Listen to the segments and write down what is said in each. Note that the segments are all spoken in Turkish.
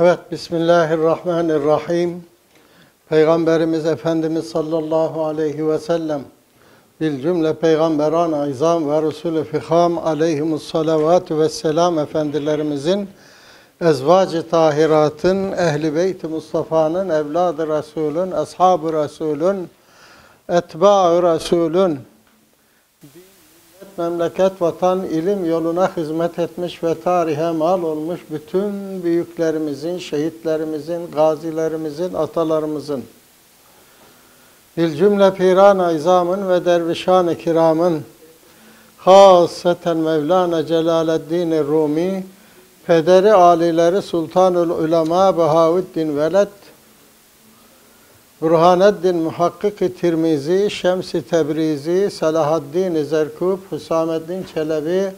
Evet, Bismillahirrahmanirrahim. Peygamberimiz Efendimiz sallallahu aleyhi ve sellem bil cümle peygamberan izam ve Resulü fiham aleyhimus salavatü ve efendilerimizin ezvacı tahiratın, ehli beyt Mustafa'nın, evladı Resulün, ashab-ı Resulün, etba-ı Resulün, memleket, vatan, ilim yoluna hizmet etmiş ve tarihe mal olmuş bütün büyüklerimizin, şehitlerimizin, gazilerimizin, atalarımızın, bil cümle piran izamın ve dervişan-ı kiramın, haseten Mevlana Celaleddin Rumi, pederi alileri Sultanul Ulema Bahavuddin Veled, Burhaneddin Muhakkik-i Tirmizi, Şems-i Tebrizi, Selahaddin Zerkub, Hüsameddin Çelebi,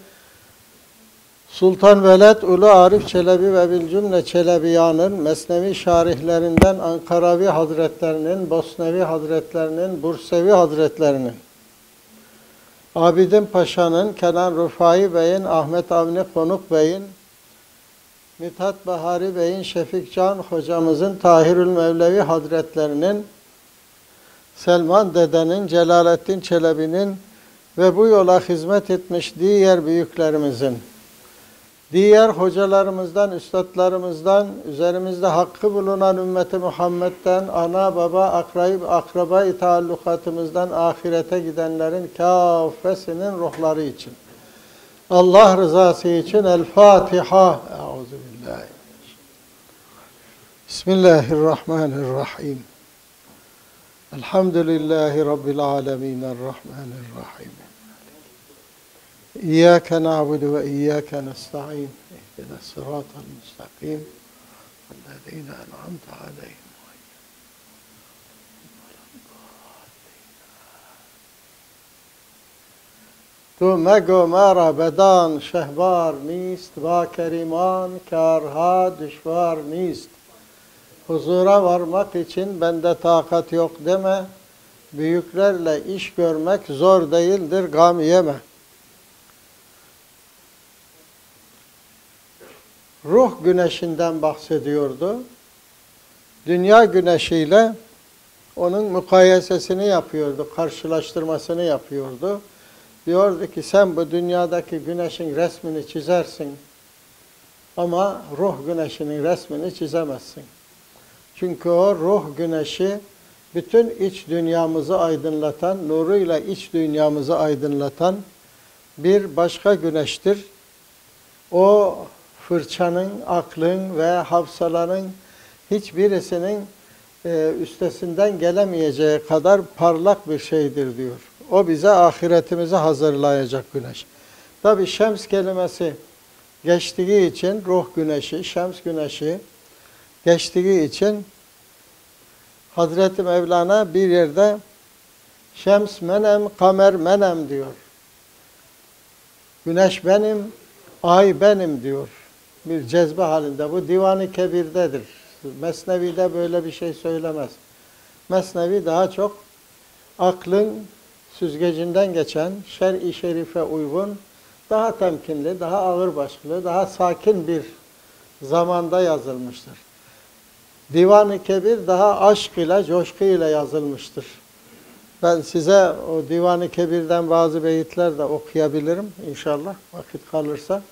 Sultan Veled Ulu Arif Çelebi ve Bilcümle Çelebiyan'ın Mesnevi şarihlerinden Ankaravi Hazretlerinin, Bosnevi Hazretlerinin, Bursevi Hazretlerinin, Abidin Paşa'nın, Kenan Rufai Bey'in, Ahmet Avni Konuk Bey'in, Mithat Bahari Bey'in, Şefik Can hocamızın, Tahirül Mevlevi Hazretlerinin, Selman Dede'nin, Celalettin Çelebi'nin ve bu yola hizmet etmiş diğer büyüklerimizin, diğer hocalarımızdan, üstadlarımızdan, üzerimizde hakkı bulunan ümmeti Muhammed'den, ana, baba, akrayı, akraba taallukatımızdan ahirete gidenlerin kâfesinin ruhları için. Allah rızası için El Fatiha. بسم الله الرحمن الرحيم الحمد لله رب العالمين الرحمن الرحيم إياك نعبد وإياك نستعين اهدنا الصراط المستقيم الذين أنعمت عليهم تو مگو مرا بدان شهبار نیست با کریمان کارها دشوار نیست Huzura varmak için bende takat yok deme. Büyüklerle iş görmek zor değildir gam yeme. Ruh güneşinden bahsediyordu. Dünya güneşiyle onun mukayesesini yapıyordu, karşılaştırmasını yapıyordu. Diyordu ki sen bu dünyadaki güneşin resmini çizersin ama ruh güneşinin resmini çizemezsin. Çünkü o ruh güneşi bütün iç dünyamızı aydınlatan, nuruyla iç dünyamızı aydınlatan bir başka güneştir. O fırçanın, aklın ve hafsalanın hiçbirisinin e, üstesinden gelemeyeceği kadar parlak bir şeydir diyor. O bize ahiretimizi hazırlayacak güneş. Tabi şems kelimesi geçtiği için ruh güneşi, şems güneşi geçtiği için Hazreti Mevlana bir yerde şems menem, kamer menem diyor. Güneş benim, ay benim diyor. Bir cezbe halinde. Bu divanı kebirdedir. Mesnevi'de böyle bir şey söylemez. Mesnevi daha çok aklın süzgecinden geçen, şer-i şerife uygun, daha temkinli, daha ağırbaşlı, daha sakin bir zamanda yazılmıştır. Divan-ı Kebir daha aşk ile, coşku ile yazılmıştır. Ben size o Divan-ı Kebir'den bazı beyitler de okuyabilirim inşallah vakit kalırsa.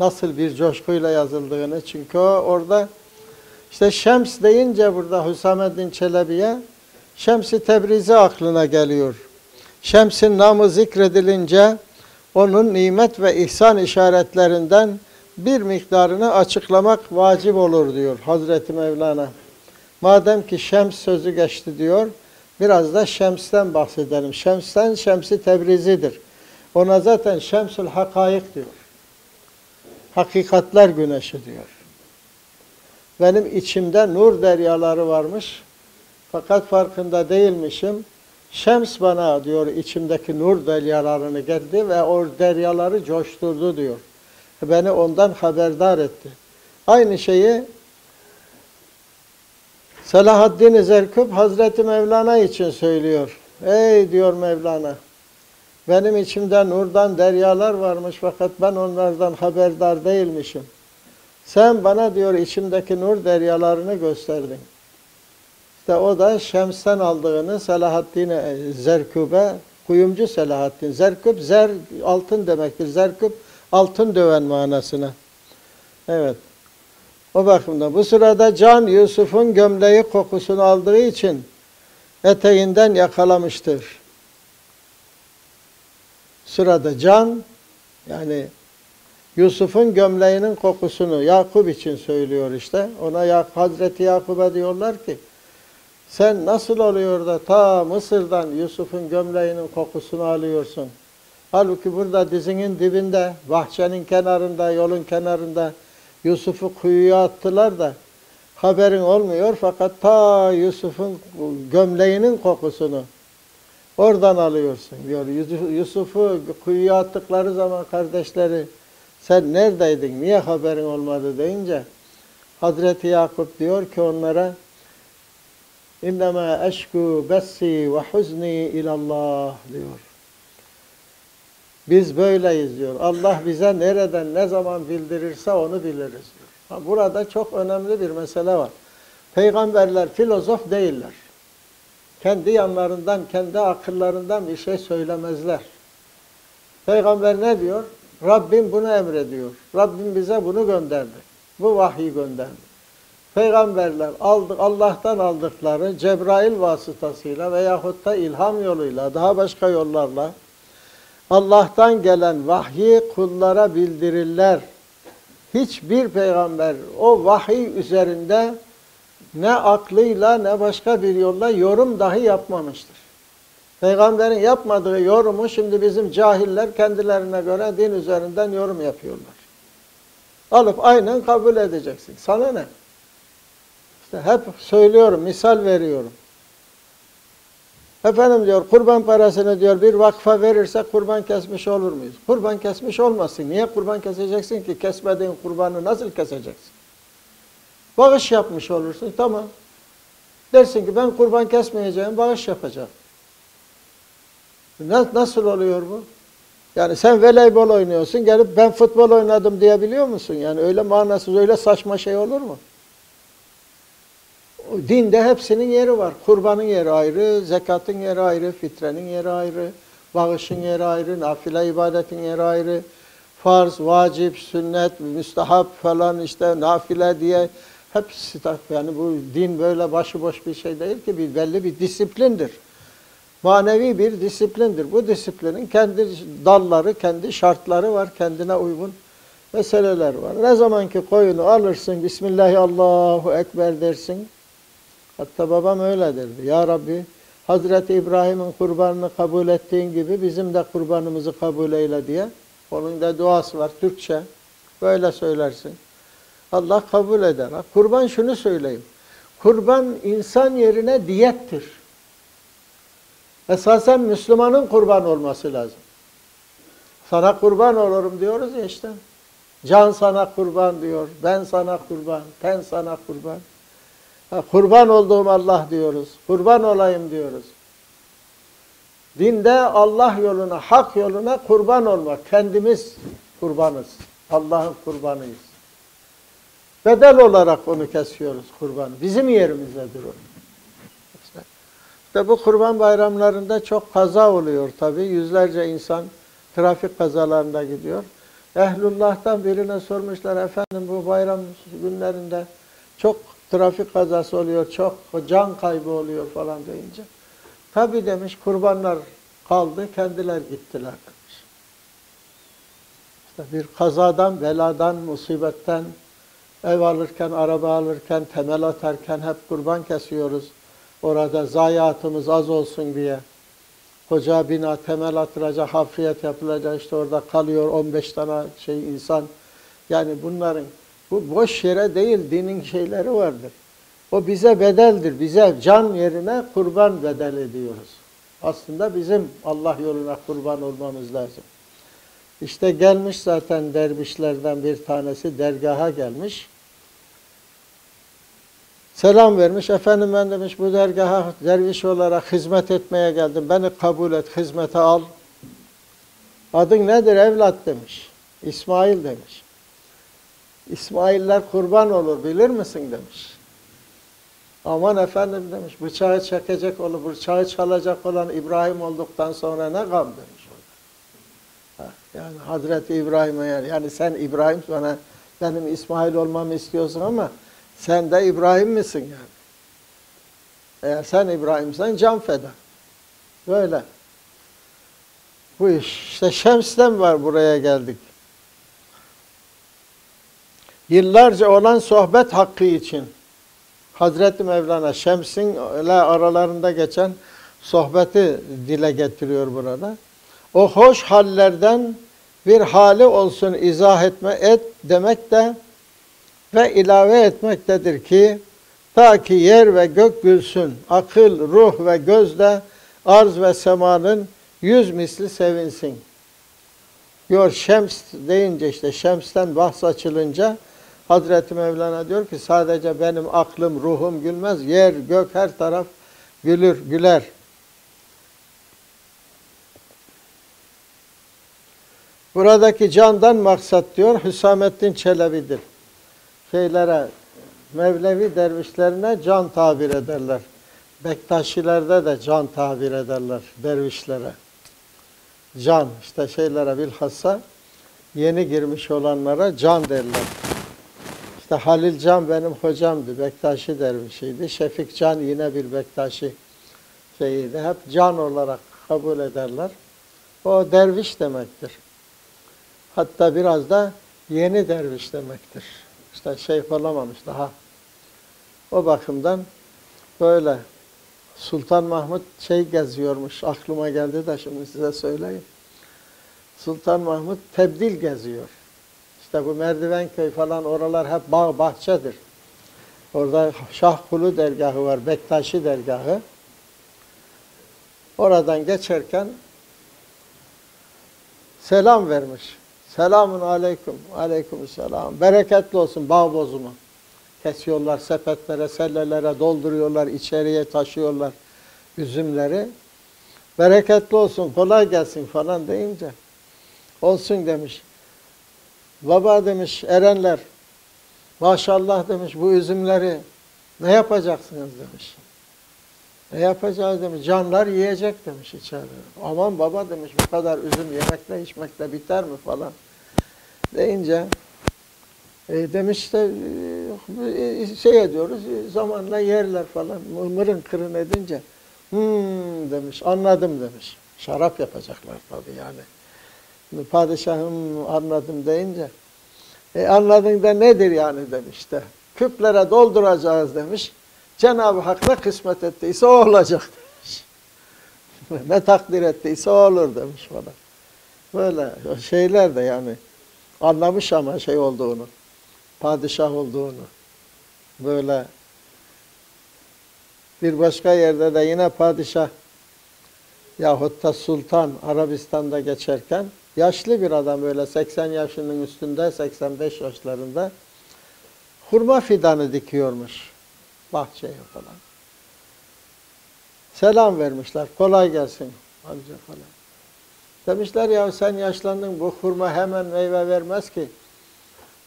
Nasıl bir coşkuyla yazıldığını. Çünkü o orada işte Şems deyince burada Hüsamettin Çelebi'ye Şems-i Tebrizi aklına geliyor. Şems'in namı zikredilince onun nimet ve ihsan işaretlerinden bir miktarını açıklamak vacip olur diyor Hazreti Mevlana. Madem ki Şems sözü geçti diyor, biraz da Şems'ten bahsedelim. Şems'ten Şems-i Tebrizi'dir. Ona zaten Şemsül Hakayık diyor. Hakikatler güneşi diyor. Benim içimde nur deryaları varmış. Fakat farkında değilmişim. Şems bana diyor içimdeki nur deryalarını geldi ve o deryaları coşturdu diyor. Beni ondan haberdar etti. Aynı şeyi Selahaddin Zerkub Hazreti Mevlana için söylüyor. Ey diyor Mevlana, benim içimde nurdan deryalar varmış fakat ben onlardan haberdar değilmişim. Sen bana diyor içimdeki nur deryalarını gösterdin. İşte o da Şems'ten aldığını Selahaddin Zerküp'e kuyumcu Selahaddin. Zerküp zer altın demektir. Zerküp altın döven manasına. Evet. O bakımdan bu sırada Can Yusuf'un gömleği kokusunu aldığı için eteğinden yakalamıştır. Sırada Can yani Yusuf'un gömleğinin kokusunu Yakup için söylüyor işte. Ona ya Hazreti Yakup'a diyorlar ki sen nasıl oluyor da ta Mısır'dan Yusuf'un gömleğinin kokusunu alıyorsun? Halbuki burada dizinin dibinde, bahçenin kenarında, yolun kenarında Yusuf'u kuyuya attılar da haberin olmuyor fakat ta Yusuf'un gömleğinin kokusunu oradan alıyorsun diyor. Yusuf'u kuyuya attıkları zaman kardeşleri sen neredeydin, niye haberin olmadı deyince Hazreti Yakup diyor ki onlara İnnemâ eşkû bessi ve huzni ilallah diyor. Biz böyleyiz diyor. Allah bize nereden ne zaman bildirirse onu biliriz diyor. Burada çok önemli bir mesele var. Peygamberler filozof değiller. Kendi yanlarından, kendi akıllarından bir şey söylemezler. Peygamber ne diyor? Rabbim bunu emrediyor. Rabbim bize bunu gönderdi. Bu vahyi gönderdi. Peygamberler aldık, Allah'tan aldıkları Cebrail vasıtasıyla veyahut da ilham yoluyla, daha başka yollarla Allah'tan gelen vahyi kullara bildirirler. Hiçbir peygamber o vahiy üzerinde ne aklıyla ne başka bir yolla yorum dahi yapmamıştır. Peygamberin yapmadığı yorumu şimdi bizim cahiller kendilerine göre din üzerinden yorum yapıyorlar. Alıp aynen kabul edeceksin. Sana ne? İşte hep söylüyorum, misal veriyorum. Efendim diyor kurban parasını diyor bir vakfa verirse kurban kesmiş olur muyuz? Kurban kesmiş olmasın. Niye kurban keseceksin ki? Kesmediğin kurbanı nasıl keseceksin? Bağış yapmış olursun. Tamam. Dersin ki ben kurban kesmeyeceğim, bağış yapacağım. Nasıl oluyor bu? Yani sen voleybol oynuyorsun, gelip ben futbol oynadım diyebiliyor musun? Yani öyle manasız, öyle saçma şey olur mu? Dinde hepsinin yeri var. Kurbanın yeri ayrı, zekatın yeri ayrı, fitrenin yeri ayrı, bağışın yeri ayrı, nafile ibadetin yeri ayrı, farz, vacip, sünnet, müstahap falan işte nafile diye hepsi yani bu din böyle başıboş bir şey değil ki bir belli bir disiplindir. Manevi bir disiplindir. Bu disiplinin kendi dalları, kendi şartları var, kendine uygun meseleler var. Ne zaman ki koyunu alırsın, Bismillahirrahmanirrahim, Ekber dersin, Hatta babam öyle derdi. Ya Rabbi Hazreti İbrahim'in kurbanını kabul ettiğin gibi bizim de kurbanımızı kabul eyle diye. Onun da duası var Türkçe. Böyle söylersin. Allah kabul eder. Kurban şunu söyleyeyim. Kurban insan yerine diyettir. Esasen Müslümanın kurban olması lazım. Sana kurban olurum diyoruz ya işte. Can sana kurban diyor. Ben sana kurban. Ben sana kurban. Kurban olduğum Allah diyoruz. Kurban olayım diyoruz. Dinde Allah yoluna, hak yoluna kurban olmak. Kendimiz kurbanız. Allah'ın kurbanıyız. Bedel olarak onu kesiyoruz kurban. Bizim yerimizdedir o. İşte bu kurban bayramlarında çok kaza oluyor tabi. Yüzlerce insan trafik kazalarında gidiyor. Ehlullah'tan birine sormuşlar efendim bu bayram günlerinde çok trafik kazası oluyor, çok can kaybı oluyor falan deyince. Tabi demiş kurbanlar kaldı, kendiler gittiler demiş. İşte bir kazadan, beladan, musibetten, ev alırken, araba alırken, temel atarken hep kurban kesiyoruz. Orada zayiatımız az olsun diye. Koca bina temel atılacak, hafriyet yapılacak, işte orada kalıyor 15 tane şey insan. Yani bunların bu boş yere değil, dinin şeyleri vardır. O bize bedeldir. Bize can yerine kurban bedel ediyoruz. Aslında bizim Allah yoluna kurban olmamız lazım. İşte gelmiş zaten dervişlerden bir tanesi dergaha gelmiş. Selam vermiş. Efendim ben demiş bu dergaha derviş olarak hizmet etmeye geldim. Beni kabul et, hizmete al. Adın nedir evlat demiş. İsmail demiş. İsmailler kurban olur bilir misin demiş. Aman efendim demiş bıçağı çekecek olur, bıçağı çalacak olan İbrahim olduktan sonra ne gam demiş. Ha, Yani Hazreti İbrahim'e yani, yani sen İbrahim sonra benim İsmail olmamı istiyorsun ama sen de İbrahim misin yani? Eğer sen İbrahim'sen can feda. Böyle. Bu iş. İşte Şems'ten var buraya geldik. Yıllarca olan sohbet hakkı için Hazreti Mevlana Şems'in ile aralarında geçen sohbeti dile getiriyor burada. O hoş hallerden bir hali olsun izah etme et demek de ve ilave etmektedir ki ta ki yer ve gök gülsün, akıl, ruh ve göz de arz ve semanın yüz misli sevinsin. Diyor Şems deyince işte Şems'ten bahs açılınca Hazreti Mevlana diyor ki sadece benim aklım, ruhum gülmez. Yer, gök her taraf gülür, güler. Buradaki candan maksat diyor Hüsamettin Çelebi'dir. Şeylere, Mevlevi dervişlerine can tabir ederler. Bektaşilerde de can tabir ederler dervişlere. Can işte şeylere bilhassa yeni girmiş olanlara can derler. İşte Halil Can benim hocamdı. Bektaşi dervişiydi. Şefik Can yine bir Bektaşi şeyiydi. Hep can olarak kabul ederler. O derviş demektir. Hatta biraz da yeni derviş demektir. İşte şeyh olamamış daha. O bakımdan böyle Sultan Mahmut şey geziyormuş. Aklıma geldi de şimdi size söyleyeyim. Sultan Mahmut tebdil geziyor. İşte bu Merdivenköy falan oralar hep bağ bahçedir. Orada Şah Kulu dergahı var, Bektaşi dergahı. Oradan geçerken selam vermiş. Selamun aleyküm, aleyküm selam. Bereketli olsun bağ bozumu. Kesiyorlar sepetlere, sellelere dolduruyorlar, içeriye taşıyorlar üzümleri. Bereketli olsun, kolay gelsin falan deyince olsun demiş. Baba demiş erenler, maşallah demiş bu üzümleri ne yapacaksınız demiş. Ne yapacağız demiş, canlar yiyecek demiş içeride. Aman baba demiş bu kadar üzüm yemekle içmekle biter mi falan deyince e, demiş de e, şey ediyoruz zamanla yerler falan mırın kırın edince hmm demiş anladım demiş. Şarap yapacaklar tabii yani. Padişahım anladım deyince e, anladın da nedir yani demiş de. Küplere dolduracağız demiş. Cenab-ı Hak ne kısmet ettiyse o olacak demiş. ne takdir ettiyse o olur demiş bana. Böyle şeyler de yani anlamış ama şey olduğunu, padişah olduğunu. Böyle bir başka yerde de yine padişah yahut da sultan Arabistan'da geçerken yaşlı bir adam böyle 80 yaşının üstünde 85 yaşlarında hurma fidanı dikiyormuş bahçeye falan. Selam vermişler. Kolay gelsin amca falan. Demişler ya sen yaşlandın bu hurma hemen meyve vermez ki.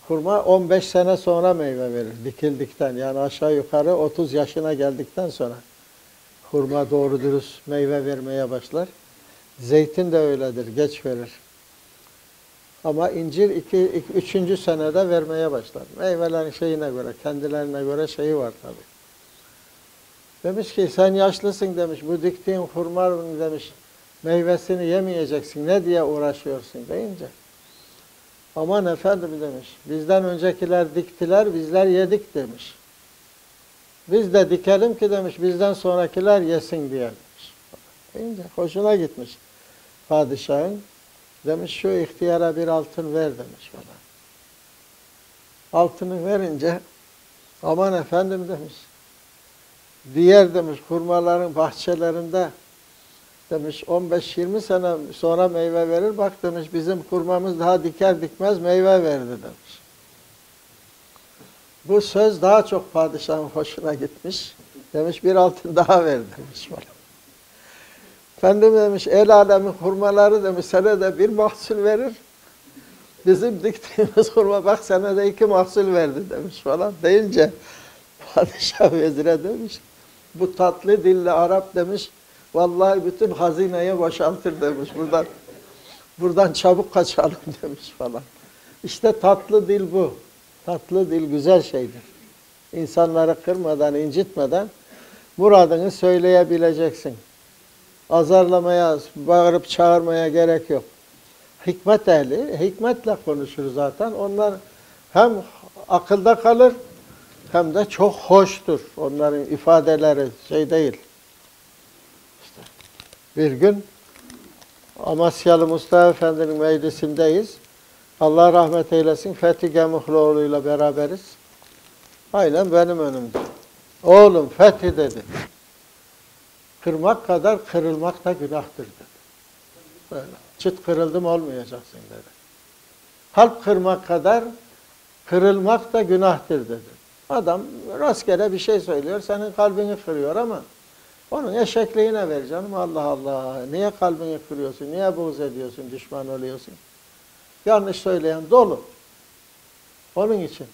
Hurma 15 sene sonra meyve verir dikildikten. Yani aşağı yukarı 30 yaşına geldikten sonra hurma doğru dürüst meyve vermeye başlar. Zeytin de öyledir, geç verir. Ama incir iki, üçüncü senede vermeye başlar. Meyvelerin şeyine göre, kendilerine göre şeyi var tabi. Demiş ki sen yaşlısın demiş, bu diktiğin hurma demiş, meyvesini yemeyeceksin, ne diye uğraşıyorsun deyince. Aman efendim demiş, bizden öncekiler diktiler, bizler yedik demiş. Biz de dikelim ki demiş, bizden sonrakiler yesin diye demiş. Deyince hoşuna gitmiş padişahın. Demiş şu ihtiyara bir altın ver demiş bana. Altını verince aman efendim demiş. Diğer demiş hurmaların bahçelerinde demiş 15-20 sene sonra meyve verir. Bak demiş bizim hurmamız daha diker dikmez meyve verdi demiş. Bu söz daha çok padişahın hoşuna gitmiş. Demiş bir altın daha ver demiş bana. Efendim demiş el alemin hurmaları demiş senede bir mahsul verir. Bizim diktiğimiz hurma bak senede iki mahsul verdi demiş falan deyince padişah vezire demiş bu tatlı dilli Arap demiş vallahi bütün hazineye boşaltır demiş buradan buradan çabuk kaçalım demiş falan. İşte tatlı dil bu. Tatlı dil güzel şeydir. İnsanları kırmadan, incitmeden muradını söyleyebileceksin. Azarlamaya, bağırıp çağırmaya gerek yok. Hikmet ehli, hikmetle konuşur zaten. Onlar hem akılda kalır hem de çok hoştur. Onların ifadeleri şey değil. İşte bir gün Amasyalı Mustafa Efendi'nin meclisindeyiz. Allah rahmet eylesin Fethi Gemuhluoğlu ile beraberiz. Aynen benim önümde. Oğlum Fethi dedi. Kırmak kadar kırılmak da günahtır dedi. Böyle. Çıt kırıldım olmayacaksın dedi. Kalp kırmak kadar kırılmak da günahtır dedi. Adam rastgele bir şey söylüyor, senin kalbini kırıyor ama onun eşekliğine ver canım Allah Allah. Niye kalbini kırıyorsun, niye buğz ediyorsun, düşman oluyorsun? Yanlış söyleyen dolu. Onun için.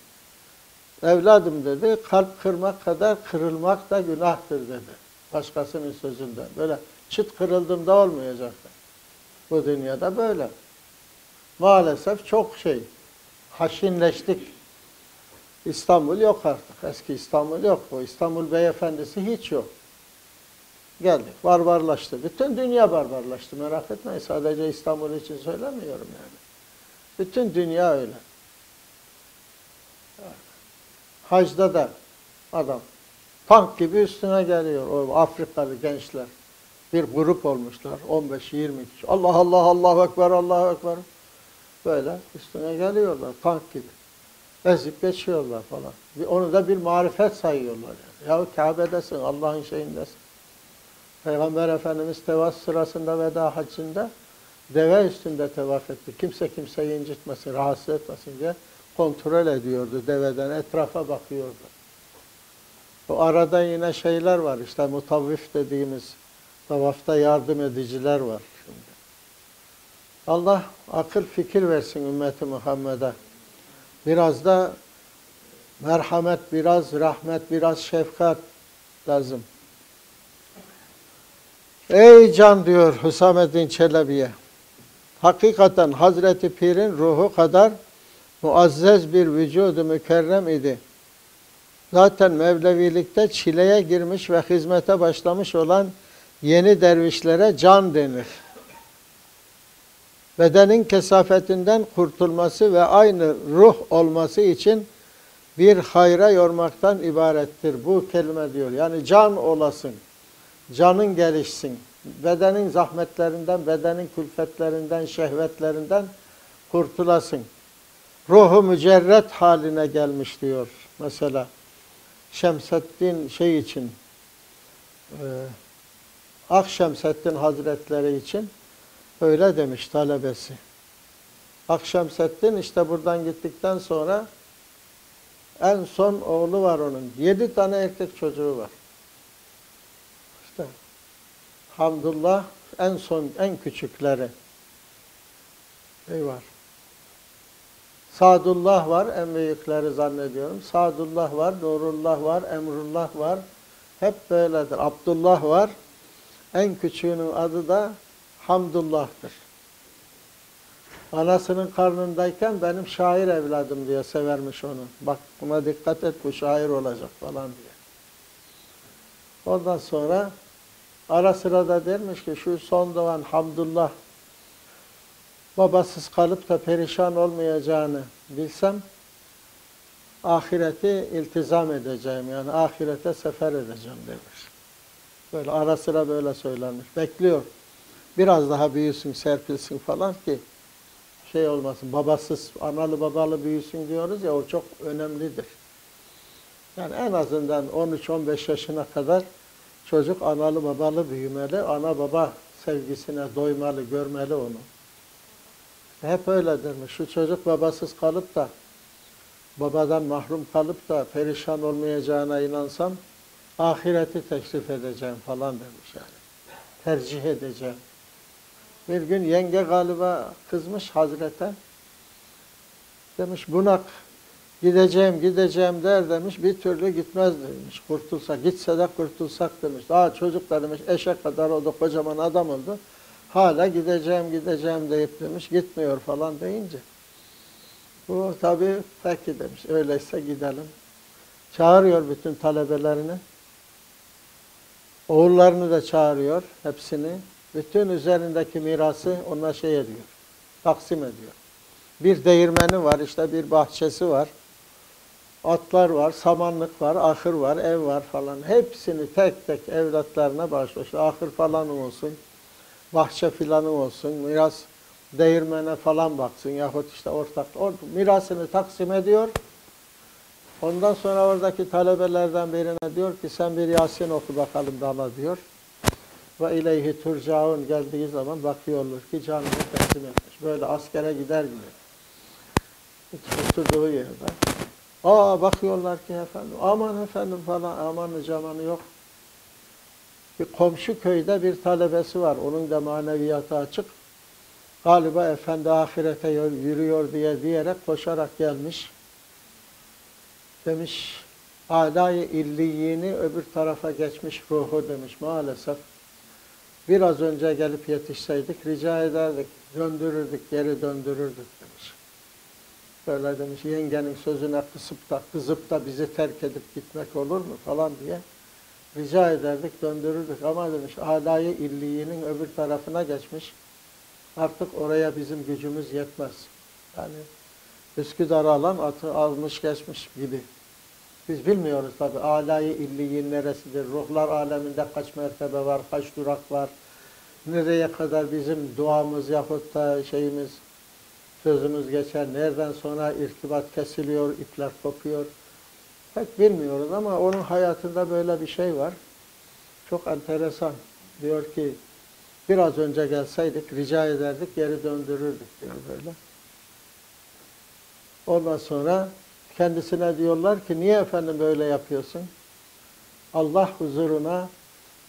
Evladım dedi, kalp kırmak kadar kırılmak da günahtır dedi. Başkasının sözünde. Böyle çıt kırıldım da olmayacaktı. Bu dünyada böyle. Maalesef çok şey. Haşinleştik. İstanbul yok artık. Eski İstanbul yok. O İstanbul beyefendisi hiç yok. Geldik. Barbarlaştı. Bütün dünya barbarlaştı. Merak etmeyin. Sadece İstanbul için söylemiyorum yani. Bütün dünya öyle. Hacda da adam tank gibi üstüne geliyor. O Afrikalı gençler. Bir grup olmuşlar. 15-20 kişi. Allah Allah Allahu Ekber Allahu Ekber. Böyle üstüne geliyorlar tank gibi. Ezip geçiyorlar falan. Onu da bir marifet sayıyorlar. Yani. Ya Kabe'desin, Allah'ın şeyindesin. Peygamber Efendimiz tevaf sırasında veda hacında deve üstünde tevaf etti. Kimse kimseyi incitmesin, rahatsız etmesin diye kontrol ediyordu deveden, etrafa bakıyordu. O arada yine şeyler var, işte mutavvif dediğimiz tavafta yardım ediciler var şimdi. Allah akıl fikir versin ümmeti Muhammed'e. Biraz da merhamet, biraz rahmet, biraz şefkat lazım. Ey can diyor Hüsamettin Çelebi'ye. Hakikaten Hazreti Pir'in ruhu kadar muazzez bir vücudu mükerrem idi. Zaten Mevlevilikte çileye girmiş ve hizmete başlamış olan yeni dervişlere can denir. Bedenin kesafetinden kurtulması ve aynı ruh olması için bir hayra yormaktan ibarettir. Bu kelime diyor. Yani can olasın, canın gelişsin, bedenin zahmetlerinden, bedenin külfetlerinden, şehvetlerinden kurtulasın. Ruhu mücerret haline gelmiş diyor mesela. Şemseddin şey için, e, Akşemseddin Hazretleri için öyle demiş talebesi. Akşemseddin işte buradan gittikten sonra en son oğlu var onun. Yedi tane erkek çocuğu var. İşte Hamdullah en son, en küçükleri. Var. Sadullah var, en büyükleri zannediyorum. Sadullah var, Nurullah var, Emrullah var. Hep böyledir. Abdullah var. En küçüğünün adı da Hamdullah'tır. Anasının karnındayken benim şair evladım diye severmiş onu. Bak buna dikkat et bu şair olacak falan diye. Ondan sonra ara sıra da dermiş ki şu son doğan Hamdullah babasız kalıp da perişan olmayacağını bilsem ahireti iltizam edeceğim yani ahirete sefer edeceğim demiş. Böyle ara sıra böyle söylenmiş. Bekliyor. Biraz daha büyüsün, serpilsin falan ki şey olmasın. Babasız, analı babalı büyüsün diyoruz ya o çok önemlidir. Yani en azından 13-15 yaşına kadar çocuk analı babalı büyümeli. Ana baba sevgisine doymalı, görmeli onu. Hep öyledirmiş. Şu çocuk babasız kalıp da babadan mahrum kalıp da perişan olmayacağına inansam ahireti teşrif edeceğim falan demiş yani. Tercih edeceğim. Bir gün yenge galiba kızmış Hazret'e. Demiş bunak gideceğim gideceğim der demiş bir türlü gitmez demiş. Kurtulsa gitse de kurtulsak demiş. Daha çocuk da demiş eşek kadar oldu kocaman adam oldu. Hala gideceğim gideceğim deyip demiş gitmiyor falan deyince. Bu tabii peki demiş öyleyse gidelim. Çağırıyor bütün talebelerini. Oğullarını da çağırıyor hepsini. Bütün üzerindeki mirası ona şey ediyor. Taksim ediyor. Bir değirmeni var, işte bir bahçesi var. Atlar var, samanlık var, ahır var, ev var falan. Hepsini tek tek evlatlarına bağışlıyor. İşte ahır falan olsun, bahçe filanı olsun, miras değirmene falan baksın yahut işte ortak. O mirasını taksim ediyor. Ondan sonra oradaki talebelerden birine diyor ki sen bir Yasin oku bakalım bana diyor. Ve ileyhi turcaun geldiği zaman bakıyorlar ki canını teslim etmiş. Böyle askere gider gibi. Oturduğu yerde. Aa bakıyorlar ki efendim aman efendim falan amanı camanı yok. Bir komşu köyde bir talebesi var. Onun da maneviyatı açık. Galiba efendi ahirete yürüyor diye diyerek koşarak gelmiş. Demiş adayı illiyini öbür tarafa geçmiş ruhu demiş maalesef. Biraz önce gelip yetişseydik rica ederdik, döndürürdük, geri döndürürdük demiş. Böyle demiş yengenin sözüne kısıp da kızıp da bizi terk edip gitmek olur mu falan diye rica ederdik, döndürürdük. Ama demiş adayı illiyinin öbür tarafına geçmiş. Artık oraya bizim gücümüz yetmez. Yani Üsküdar'ı alan atı almış geçmiş gibi. Biz bilmiyoruz tabi alayı illiyin neresidir, ruhlar aleminde kaç mertebe var, kaç durak var, nereye kadar bizim duamız yahut da şeyimiz, sözümüz geçer, nereden sonra irtibat kesiliyor, ipler kopuyor. Pek bilmiyoruz ama onun hayatında böyle bir şey var. Çok enteresan. Diyor ki biraz önce gelseydik rica ederdik geri döndürürdük diyor böyle. Ondan sonra kendisine diyorlar ki niye efendim böyle yapıyorsun? Allah huzuruna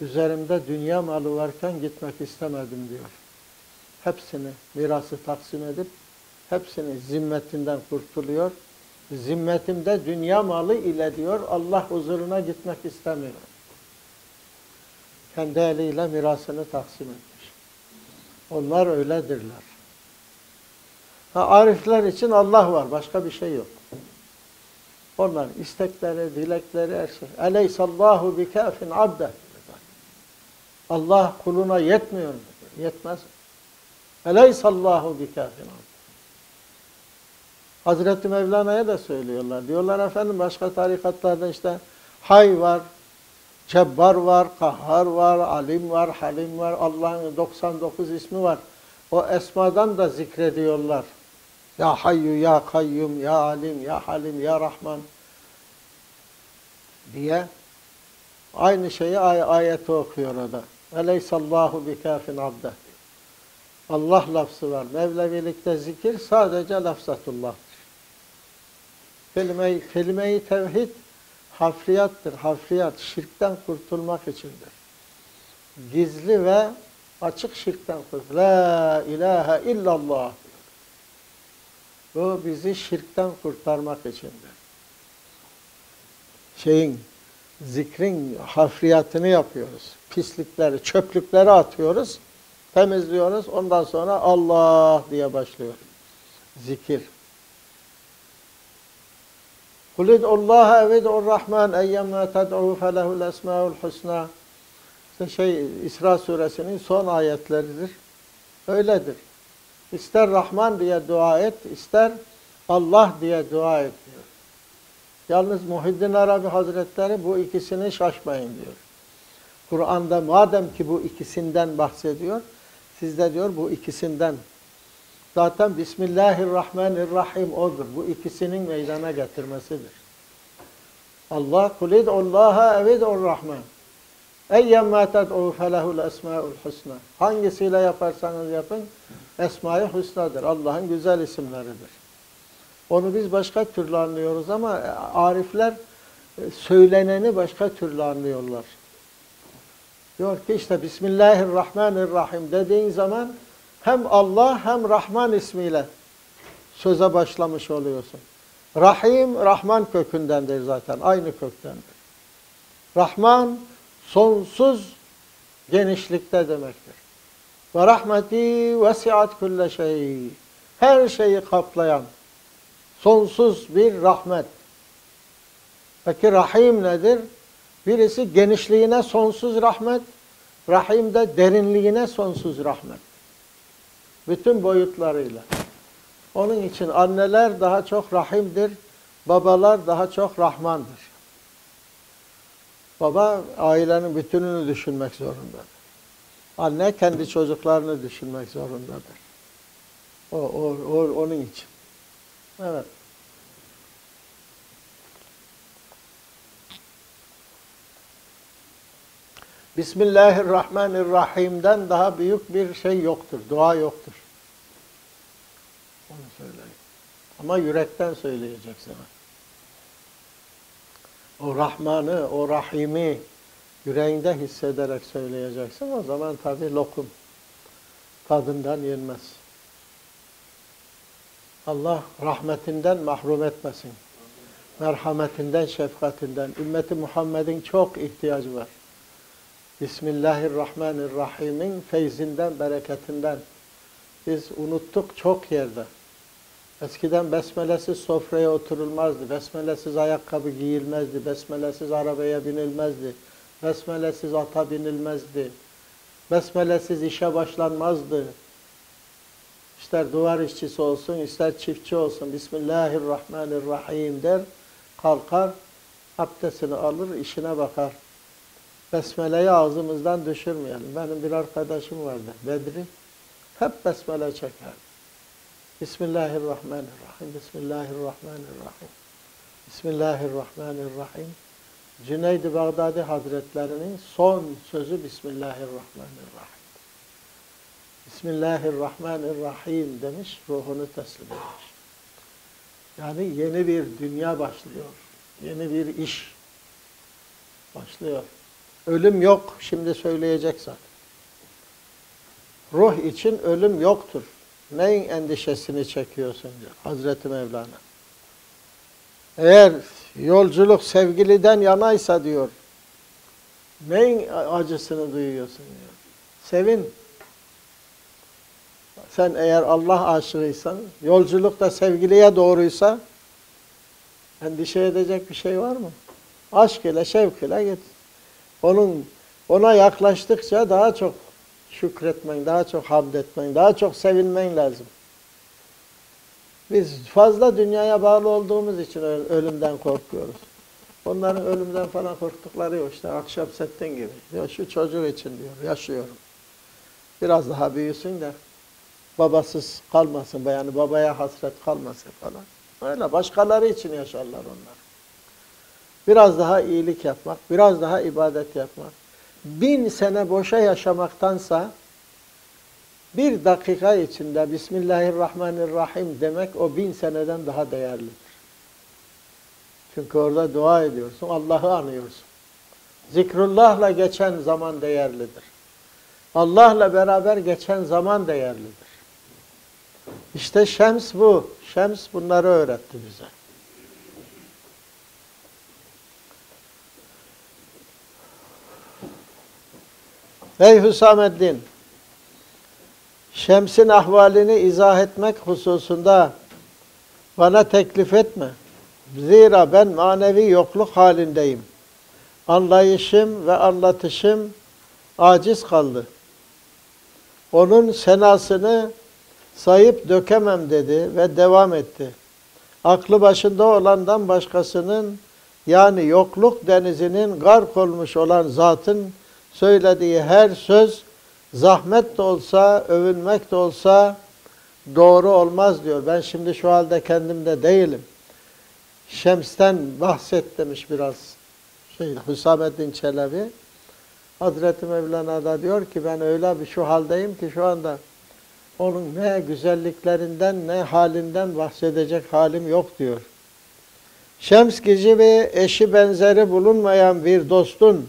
üzerimde dünya malı varken gitmek istemedim diyor. Hepsini mirası taksim edip hepsini zimmetinden kurtuluyor. Zimmetimde dünya malı ile diyor Allah huzuruna gitmek istemiyor. Kendi eliyle mirasını taksim etmiş. Onlar öyledirler. Ha, arifler için Allah var. Başka bir şey yok. Onların istekleri, dilekleri her şey. Eleysallahu bikafin abde. Allah kuluna yetmiyor? Yetmez. Eleysallahu bikafin abde. Hazreti Mevlana'ya da söylüyorlar. Diyorlar efendim başka tarikatlarda işte hay var, cebbar var, kahhar var, alim var, halim var. Allah'ın 99 ismi var. O esmadan da zikrediyorlar. Ya Hayyu, Ya Kayyum, Ya Alim, Ya Halim, Ya Rahman diye aynı şeyi ay ayeti okuyor o da. Eleysallahu bikafin abde. Allah lafzı var. Mevlevilikte zikir sadece lafzatullah'tır. Kelime-i kelime tevhid hafriyattır. Hafriyat şirkten kurtulmak içindir. Gizli ve açık şirkten kurtulmak. La ilahe illallah. Bu bizi şirkten kurtarmak içindir. Şeyin, zikrin hafriyatını yapıyoruz. Pislikleri, çöplükleri atıyoruz. Temizliyoruz. Ondan sonra Allah diye başlıyor. Zikir. Kulid Allah evid'ur Rahman eyyemma ted'u felehul esmaul husna. İşte şey İsra suresinin son ayetleridir. Öyledir. İster Rahman diye dua et, ister Allah diye dua et diyor. Yalnız Muhiddin Arabi Hazretleri bu ikisini şaşmayın diyor. Kur'an'da madem ki bu ikisinden bahsediyor, siz de diyor bu ikisinden. Zaten Bismillahirrahmanirrahim odur. Bu ikisinin meydana getirmesidir. Allah kulid Allah'a evid'ur Rahman. Eyyemmâ ted'û felehul esmâul husna. Hangisiyle yaparsanız yapın, Esma-i Hüsna'dır. Allah'ın güzel isimleridir. Onu biz başka türlü anlıyoruz ama arifler e, söyleneni başka türlü anlıyorlar. Diyor ki işte Bismillahirrahmanirrahim dediğin zaman hem Allah hem Rahman ismiyle söze başlamış oluyorsun. Rahim, Rahman kökündendir zaten. Aynı köktendir. Rahman, sonsuz genişlikte demektir. Ve rahmeti vesiat külle şey. Her şeyi kaplayan sonsuz bir rahmet. Peki rahim nedir? Birisi genişliğine sonsuz rahmet, rahim de derinliğine sonsuz rahmet. Bütün boyutlarıyla. Onun için anneler daha çok rahimdir, babalar daha çok rahmandır. Baba ailenin bütününü düşünmek zorundadır. Anne kendi çocuklarını düşünmek zorundadır. O, o, o onun için. Evet. Bismillahirrahmanirrahim'den daha büyük bir şey yoktur. Dua yoktur. Onu söyleyeyim. Ama yürekten söyleyeceksin. O Rahman'ı, o Rahim'i yüreğinde hissederek söyleyeceksin. O zaman tabi lokum tadından yenmez. Allah rahmetinden mahrum etmesin. Merhametinden, şefkatinden. Ümmeti Muhammed'in çok ihtiyacı var. Bismillahirrahmanirrahim'in feyzinden, bereketinden. Biz unuttuk çok yerde. Eskiden besmelesiz sofraya oturulmazdı. Besmelesiz ayakkabı giyilmezdi. Besmelesiz arabaya binilmezdi. Besmelesiz ata binilmezdi. Besmelesiz işe başlanmazdı. İster duvar işçisi olsun, ister çiftçi olsun. Bismillahirrahmanirrahim der. Kalkar, abdestini alır, işine bakar. Besmele'yi ağzımızdan düşürmeyelim. Benim bir arkadaşım vardı, Bedri. Hep besmele çeker. Bismillahirrahmanirrahim. Bismillahirrahmanirrahim. Bismillahirrahmanirrahim. Cüneyd-i Bağdadi Hazretlerinin son sözü Bismillahirrahmanirrahim. Bismillahirrahmanirrahim demiş, ruhunu teslim etmiş. Yani yeni bir dünya başlıyor. Yeni bir iş başlıyor. Ölüm yok, şimdi söyleyecek zaten. Ruh için ölüm yoktur. Neyin endişesini çekiyorsun diyor Hazreti Mevlana. Eğer yolculuk sevgiliden yanaysa diyor, neyin acısını duyuyorsun diyor. Sevin. Sen eğer Allah aşığıysan, yolculuk da sevgiliye doğruysa, endişe edecek bir şey var mı? Aşk ile, şevk ile git. Onun, ona yaklaştıkça daha çok şükretmen, daha çok hamd etmen, daha çok sevinmen lazım. Biz fazla dünyaya bağlı olduğumuz için ölümden korkuyoruz. Onların ölümden falan korktukları yok. İşte akşam settin gibi. Ya şu çocuk için diyor, yaşıyorum. Biraz daha büyüsün de babasız kalmasın, yani babaya hasret kalmasın falan. Öyle başkaları için yaşarlar onlar. Biraz daha iyilik yapmak, biraz daha ibadet yapmak. Bin sene boşa yaşamaktansa bir dakika içinde Bismillahirrahmanirrahim demek o bin seneden daha değerlidir. Çünkü orada dua ediyorsun, Allah'ı anıyorsun. Zikrullah'la geçen zaman değerlidir. Allah'la beraber geçen zaman değerlidir. İşte Şems bu. Şems bunları öğretti bize. Ey Hüsameddin! Şems'in ahvalini izah etmek hususunda bana teklif etme. Zira ben manevi yokluk halindeyim. Anlayışım ve anlatışım aciz kaldı. Onun senasını sayıp dökemem dedi ve devam etti. Aklı başında olandan başkasının yani yokluk denizinin gark olmuş olan zatın söylediği her söz zahmet de olsa, övünmek de olsa doğru olmaz diyor. Ben şimdi şu halde kendimde değilim. Şems'ten bahset demiş biraz şey, Hüsamettin Çelebi. Hazreti Mevlana da diyor ki ben öyle bir şu haldeyim ki şu anda onun ne güzelliklerinden ne halinden bahsedecek halim yok diyor. Şems gibi eşi benzeri bulunmayan bir dostun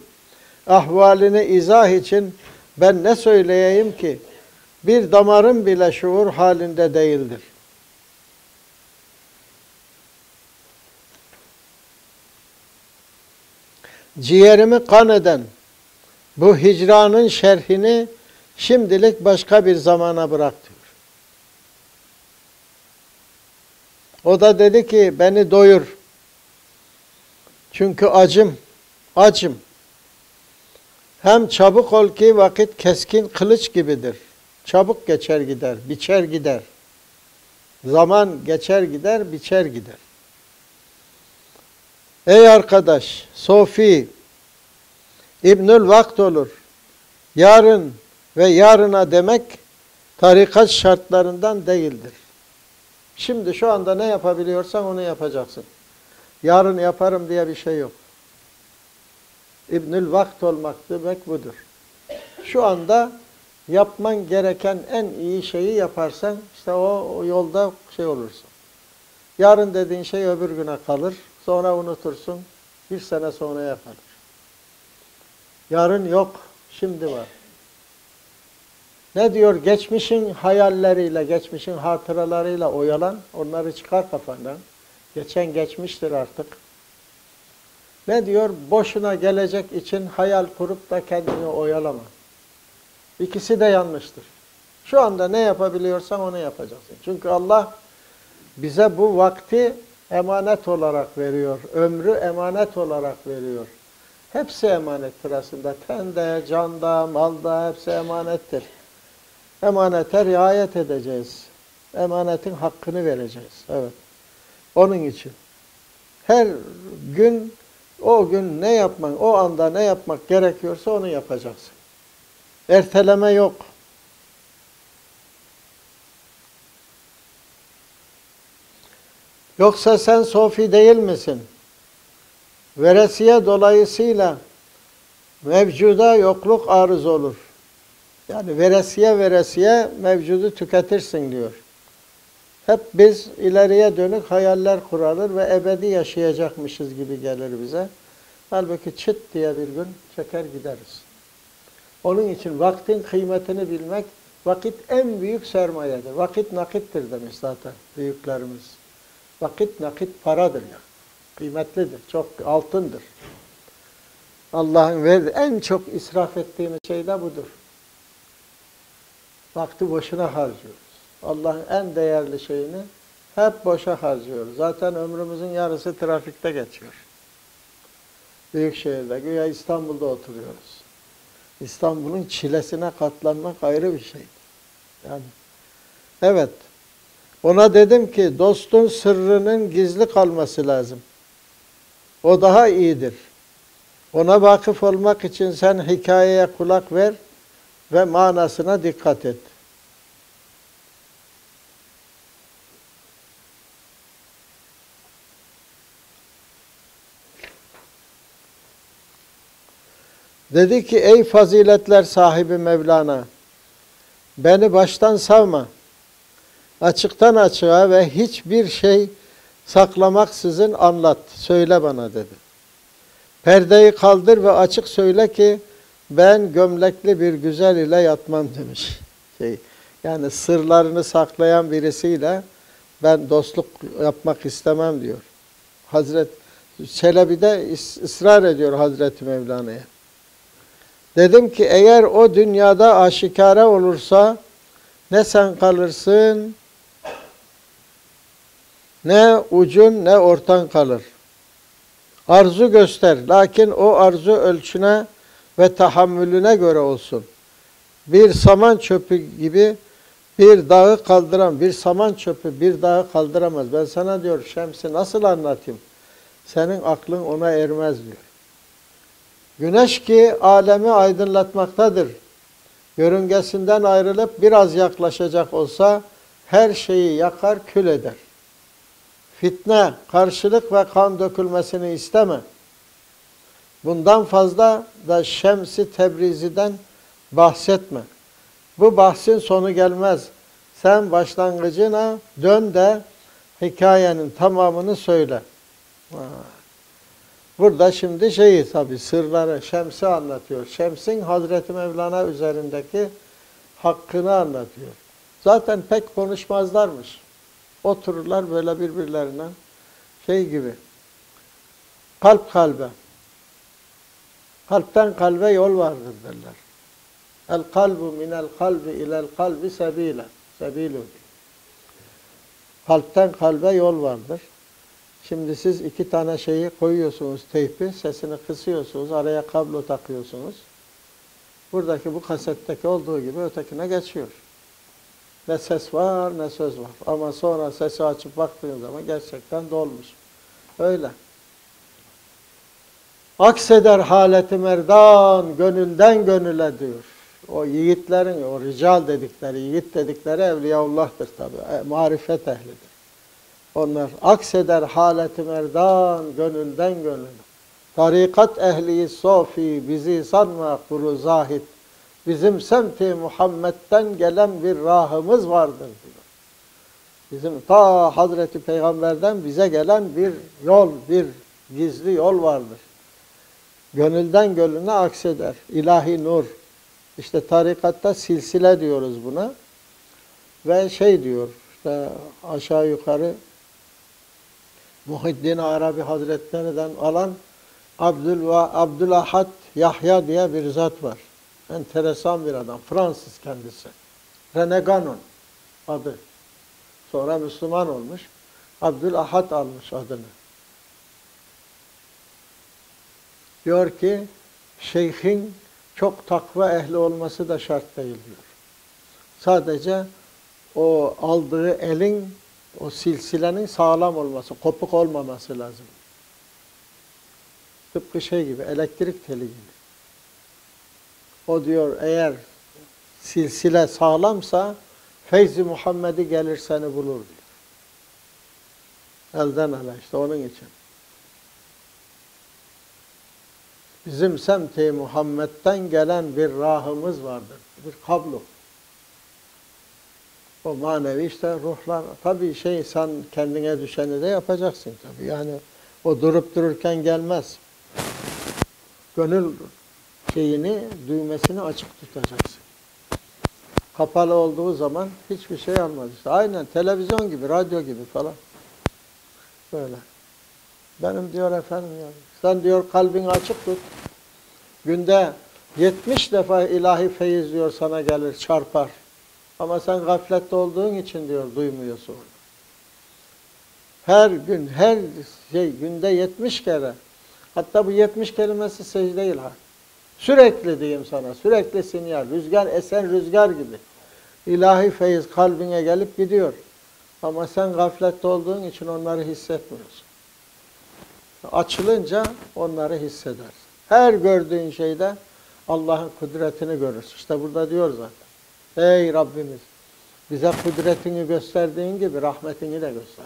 ahvalini izah için ben ne söyleyeyim ki? Bir damarın bile şuur halinde değildir. Ciğerimi kan eden bu hicranın şerhini şimdilik başka bir zamana bırak. O da dedi ki beni doyur. Çünkü acım, acım. Hem çabuk ol ki vakit keskin kılıç gibidir. Çabuk geçer gider, biçer gider. Zaman geçer gider, biçer gider. Ey arkadaş, Sofi, İbnül Vakt olur. Yarın ve yarına demek tarikat şartlarından değildir. Şimdi şu anda ne yapabiliyorsan onu yapacaksın. Yarın yaparım diye bir şey yok. İbnül Vakt olmak demek budur. Şu anda yapman gereken en iyi şeyi yaparsan işte o, o yolda şey olursun. Yarın dediğin şey öbür güne kalır. Sonra unutursun. Bir sene sonraya kalır. Yarın yok. Şimdi var. Ne diyor? Geçmişin hayalleriyle, geçmişin hatıralarıyla oyalan. Onları çıkar kafandan. Geçen geçmiştir artık. Ne diyor? Boşuna gelecek için hayal kurup da kendini oyalama. İkisi de yanlıştır. Şu anda ne yapabiliyorsan onu yapacaksın. Çünkü Allah bize bu vakti emanet olarak veriyor. Ömrü emanet olarak veriyor. Hepsi emanettir aslında. Tende, canda, malda hepsi emanettir. Emanete riayet edeceğiz. Emanetin hakkını vereceğiz. Evet. Onun için her gün o gün ne yapmak, o anda ne yapmak gerekiyorsa onu yapacaksın. Erteleme yok. Yoksa sen sofi değil misin? Veresiye dolayısıyla mevcuda yokluk arız olur. Yani veresiye veresiye mevcudu tüketirsin diyor. Hep biz ileriye dönük hayaller kurarır ve ebedi yaşayacakmışız gibi gelir bize. Halbuki çıt diye bir gün çeker gideriz. Onun için vaktin kıymetini bilmek, vakit en büyük sermayedir. Vakit nakittir demiş zaten büyüklerimiz. Vakit nakit paradır ya. Kıymetlidir, çok altındır. Allah'ın verdiği en çok israf ettiğimiz şey de budur. Vakti boşuna harcıyoruz. Allah'ın en değerli şeyini hep boşa harcıyoruz. Zaten ömrümüzün yarısı trafikte geçiyor. Büyük şehirde, güya İstanbul'da oturuyoruz. İstanbul'un çilesine katlanmak ayrı bir şey. Yani evet. Ona dedim ki dostun sırrının gizli kalması lazım. O daha iyidir. Ona vakıf olmak için sen hikayeye kulak ver ve manasına dikkat et. Dedi ki ey faziletler sahibi Mevlana beni baştan savma. Açıktan açığa ve hiçbir şey saklamaksızın anlat. Söyle bana dedi. Perdeyi kaldır ve açık söyle ki ben gömlekli bir güzel ile yatmam demiş. Şey, yani sırlarını saklayan birisiyle ben dostluk yapmak istemem diyor. Hazret Çelebi de ısrar ediyor Hazreti Mevlana'ya. Dedim ki eğer o dünyada aşikare olursa ne sen kalırsın ne ucun ne ortan kalır. Arzu göster. Lakin o arzu ölçüne ve tahammülüne göre olsun. Bir saman çöpü gibi bir dağı kaldıran, bir saman çöpü bir dağı kaldıramaz. Ben sana diyor Şems'i nasıl anlatayım? Senin aklın ona ermez diyor. Güneş ki alemi aydınlatmaktadır. Yörüngesinden ayrılıp biraz yaklaşacak olsa her şeyi yakar, kül eder. Fitne, karşılık ve kan dökülmesini isteme. Bundan fazla da Şems-i Tebrizi'den bahsetme. Bu bahsin sonu gelmez. Sen başlangıcına dön de hikayenin tamamını söyle. Burada şimdi şeyi tabi sırları Şems'i anlatıyor. Şems'in Hazreti Mevlana üzerindeki hakkını anlatıyor. Zaten pek konuşmazlarmış. Otururlar böyle birbirlerine şey gibi. Kalp kalbe. Kalpten kalbe yol vardır derler. El kalbu minel kalbi ilel kalbi sebile. Sebilu. Kalpten kalbe yol vardır. Şimdi siz iki tane şeyi koyuyorsunuz teypi, sesini kısıyorsunuz, araya kablo takıyorsunuz. Buradaki bu kasetteki olduğu gibi ötekine geçiyor. Ne ses var ne söz var. Ama sonra sesi açıp baktığın zaman gerçekten dolmuş. Öyle. Akseder haleti merdan, gönülden gönüle diyor. O yiğitlerin, o rical dedikleri, yiğit dedikleri Evliyaullah'tır tabi. E, marifet ehlidir. Onlar akseder haleti merdan, gönülden gönüle. Tarikat ehli sofi bizi sanma kuru zahid. Bizim semti Muhammed'den gelen bir rahımız vardır diyor. Bizim ta Hazreti Peygamber'den bize gelen bir yol, bir gizli yol vardır. Gönülden gönlüne akseder. İlahi nur. İşte tarikatta silsile diyoruz buna. Ve şey diyor, işte aşağı yukarı Muhiddin Arabi Hazretleri'den alan Abdül ve Abdülahad Yahya diye bir zat var. Enteresan bir adam. Fransız kendisi. René Ganon adı. Sonra Müslüman olmuş. Abdülahad almış adını. Diyor ki şeyhin çok takva ehli olması da şart değil diyor. Sadece o aldığı elin, o silsilenin sağlam olması, kopuk olmaması lazım. Tıpkı şey gibi, elektrik teli gibi. O diyor eğer silsile sağlamsa feyzi Muhammed'i gelir seni bulur diyor. Elden ele işte onun için. Bizim semti Muhammed'den gelen bir rahımız vardır. Bir kablo. O manevi işte ruhlar. Tabii şey sen kendine düşeni de yapacaksın tabii. Yani o durup dururken gelmez. Gönül şeyini, düğmesini açık tutacaksın. Kapalı olduğu zaman hiçbir şey almaz. İşte aynen televizyon gibi, radyo gibi falan. Böyle. Benim diyor efendim yani. Sen diyor kalbini açık tut. Günde 70 defa ilahi feyiz diyor sana gelir, çarpar. Ama sen gaflette olduğun için diyor duymuyorsun. Her gün, her şey günde 70 kere. Hatta bu 70 kelimesi secde ha. Sürekli diyeyim sana, sürekli sinyal. Rüzgar, esen rüzgar gibi. İlahi feyiz kalbine gelip gidiyor. Ama sen gaflette olduğun için onları hissetmiyorsun. Açılınca onları hissedersin. Her gördüğün şeyde Allah'ın kudretini görürsün. İşte burada diyor zaten. Ey Rabbimiz bize kudretini gösterdiğin gibi rahmetini de göster.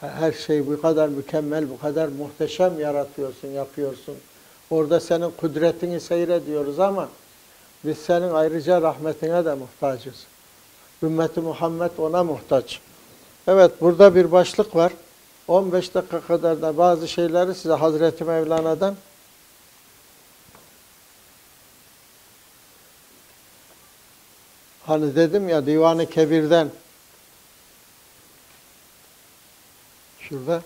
Her şey bu kadar mükemmel, bu kadar muhteşem yaratıyorsun, yapıyorsun. Orada senin kudretini seyrediyoruz ama biz senin ayrıca rahmetine de muhtacız. Ümmeti Muhammed ona muhtaç. Evet burada bir başlık var. 15 dakika kadar da bazı şeyleri size Hazreti Mevlana'dan Hani dedim ya Divan-ı Kebir'den. Şurada